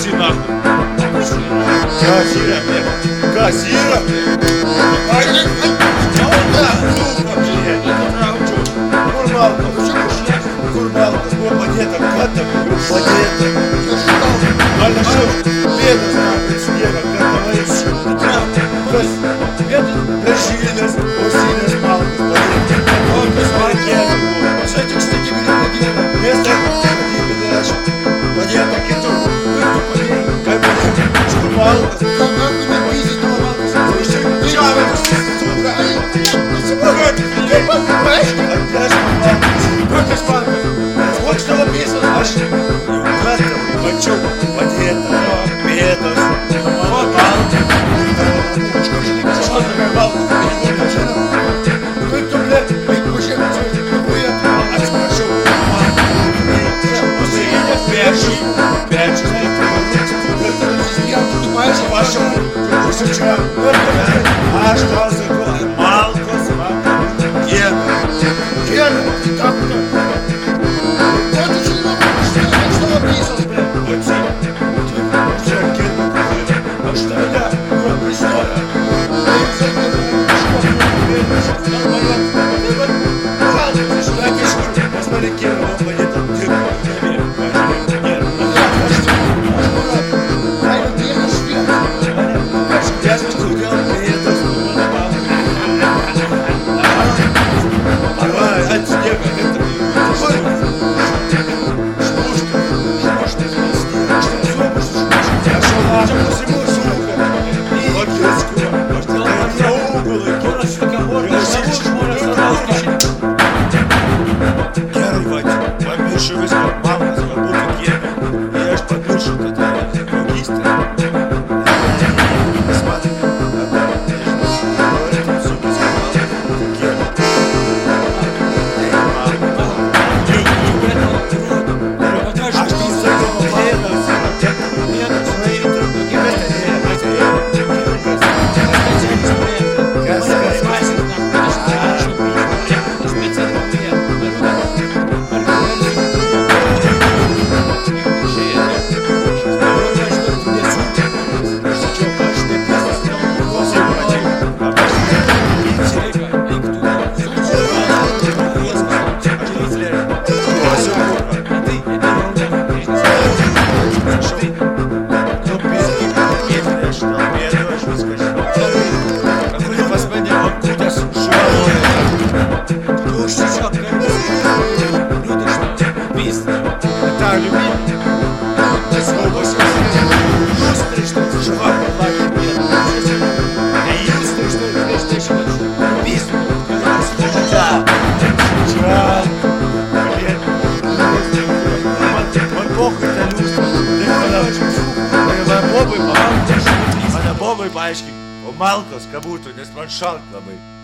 иди нахуй. Газира, блядь. Газира. Ай, блядь. Курбалка, почему шляпа? Курбалка, с бомба нет, i'm Purpose, brother. What's the piece of us? Let's go. shoes. paaiškink, o malkos, ką būtų, nes man šalt labai.